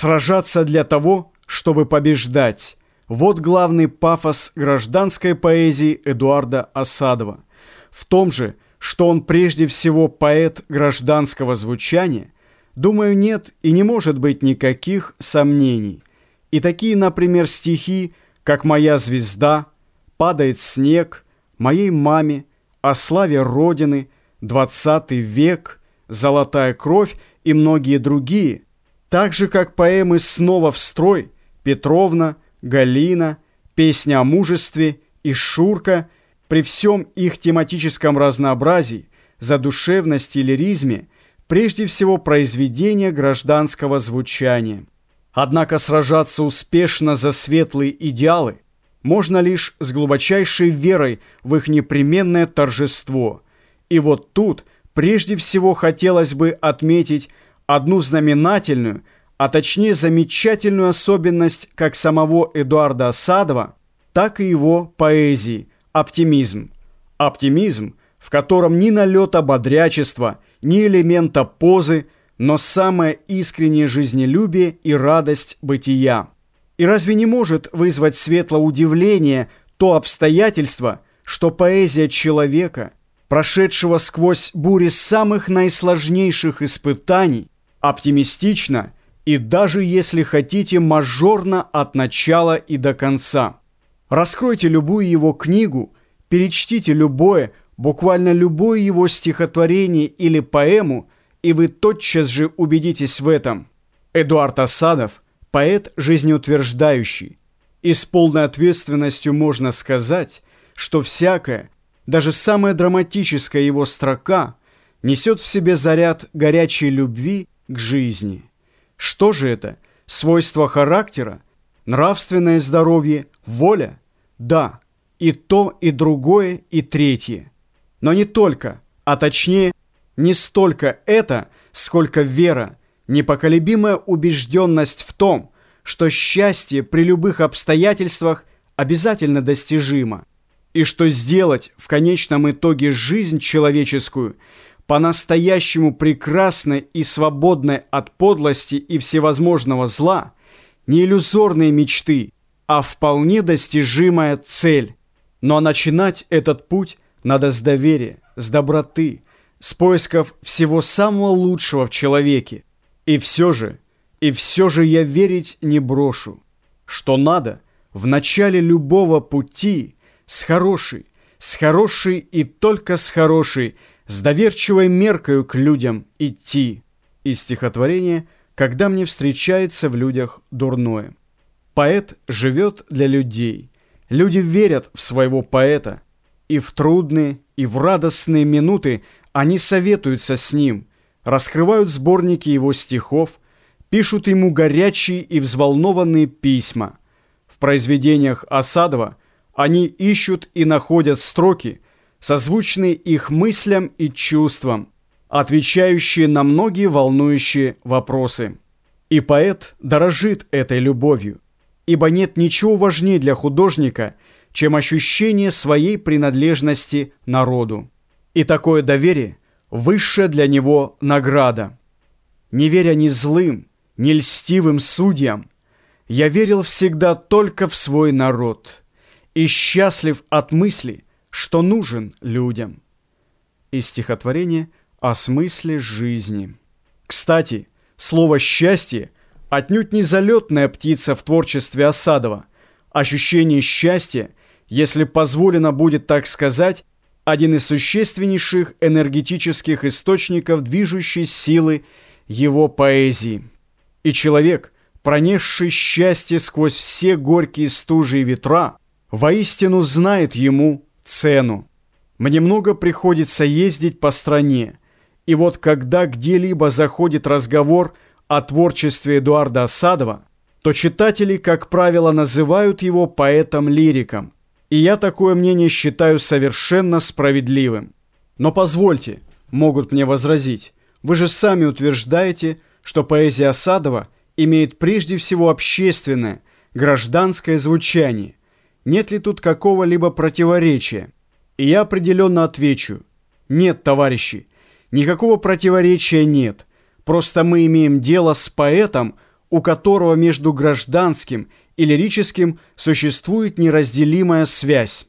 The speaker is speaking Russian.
Сражаться для того, чтобы побеждать. Вот главный пафос гражданской поэзии Эдуарда Осадова. В том же, что он прежде всего поэт гражданского звучания, думаю, нет и не может быть никаких сомнений. И такие, например, стихи, как «Моя звезда», «Падает снег», «Моей маме», «О славе Родины», «Двадцатый век», «Золотая кровь» и многие другие – так же, как поэмы «Снова в строй», «Петровна», «Галина», «Песня о мужестве» и «Шурка» при всем их тематическом разнообразии, задушевности и лиризме, прежде всего произведения гражданского звучания. Однако сражаться успешно за светлые идеалы можно лишь с глубочайшей верой в их непременное торжество. И вот тут прежде всего хотелось бы отметить одну знаменательную, а точнее замечательную особенность как самого Эдуарда Осадова, так и его поэзии – оптимизм. Оптимизм, в котором ни налета бодрячества, ни элемента позы, но самое искреннее жизнелюбие и радость бытия. И разве не может вызвать светло удивление то обстоятельство, что поэзия человека, прошедшего сквозь бури самых наисложнейших испытаний, оптимистично и даже, если хотите, мажорно от начала и до конца. Раскройте любую его книгу, перечтите любое, буквально любое его стихотворение или поэму, и вы тотчас же убедитесь в этом. Эдуард Осадов – поэт жизнеутверждающий. И с полной ответственностью можно сказать, что всякая, даже самая драматическая его строка несет в себе заряд горячей любви к жизни. Что же это? Свойства характера? Нравственное здоровье? Воля? Да, и то, и другое, и третье. Но не только, а точнее, не столько это, сколько вера, непоколебимая убежденность в том, что счастье при любых обстоятельствах обязательно достижимо, и что сделать в конечном итоге жизнь человеческую – по-настоящему прекрасной и свободной от подлости и всевозможного зла, не иллюзорные мечты, а вполне достижимая цель. Но начинать этот путь надо с доверия, с доброты, с поисков всего самого лучшего в человеке. И все же, и все же я верить не брошу, что надо в начале любого пути с хорошей, с хорошей и только с хорошей с доверчивой меркою к людям идти. Из стихотворения «Когда мне встречается в людях дурное». Поэт живет для людей. Люди верят в своего поэта. И в трудные, и в радостные минуты они советуются с ним, раскрывают сборники его стихов, пишут ему горячие и взволнованные письма. В произведениях Осадова они ищут и находят строки – созвучные их мыслям и чувствам, отвечающие на многие волнующие вопросы. И поэт дорожит этой любовью, ибо нет ничего важнее для художника, чем ощущение своей принадлежности народу. И такое доверие – высшая для него награда. Не веря ни злым, ни льстивым судьям, я верил всегда только в свой народ и счастлив от мысли – что нужен людям. Из стихотворения о смысле жизни. Кстати, слово «счастье» отнюдь не залетная птица в творчестве Осадова. Ощущение счастья, если позволено будет так сказать, один из существеннейших энергетических источников движущей силы его поэзии. И человек, пронесший счастье сквозь все горькие стужи и ветра, воистину знает ему цену. Мне много приходится ездить по стране, и вот когда где-либо заходит разговор о творчестве Эдуарда Осадова, то читатели, как правило, называют его поэтом-лириком, и я такое мнение считаю совершенно справедливым. Но позвольте, могут мне возразить, вы же сами утверждаете, что поэзия Осадова имеет прежде всего общественное, гражданское звучание, нет ли тут какого-либо противоречия? И я определенно отвечу. Нет, товарищи, никакого противоречия нет. Просто мы имеем дело с поэтом, у которого между гражданским и лирическим существует неразделимая связь.